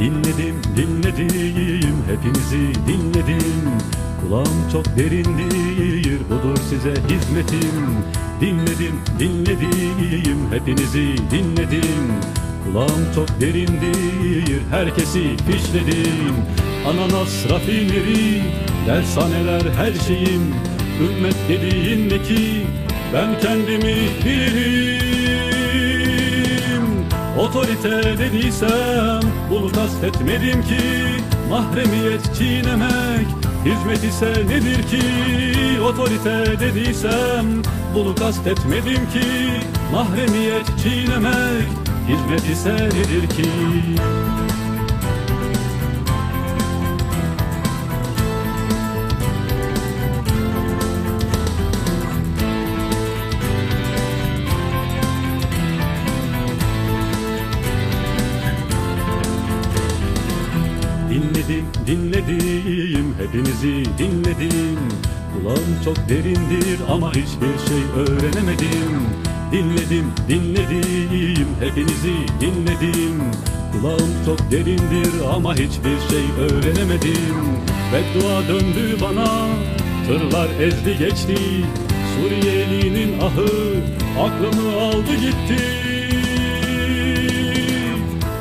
dinledim Hepinizi dinledim. Kulağım çok derindir Budur size hizmetim. Dinledim, dinledim Hepinizi dinledim. Kulağım çok derindir Herkesi fişledim. Ananas rafineri Dershaneler her şeyim. Ümmet dediğin ne ki Ben kendimi bilirim Otorite dediysem bunu kastetmedim ki. Mahremiyet çiğnemek hizmet ise nedir ki? Otorite dediysem bunu kastetmedim ki. Mahremiyet çiğnemek hizmet ise nedir ki Dinledim, dinledim, hepinizi dinledim. Kulağım çok derindir ama hiçbir şey öğrenemedim. Dinledim, dinledim, hepinizi dinledim. Kulağım çok derindir ama hiçbir şey öğrenemedim. Beddua döndü bana, tırlar ezdi geçti. Suriyelinin ahı aklımı aldı gitti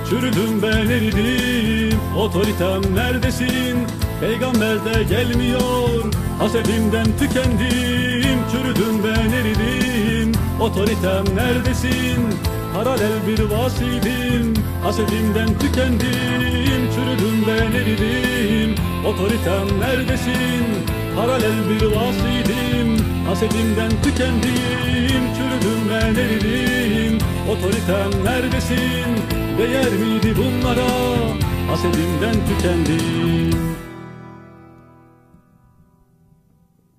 Çürüdüm ben eridim Otoritem neredesin? Peygamber de gelmiyor Hasedimden tükendim. Çürüdüm ben eridim Otoritem neredesin? Paralel bir vasiydim Hasedimden tükendim. Çürüdüm ben eridim Otoritem neredesin? Paralel bir vasiydim Hasedimden tükendim. Çürüdüm ben eridim Otoritem neredesin? Değer miydi bunlara? Hasedimden tükendim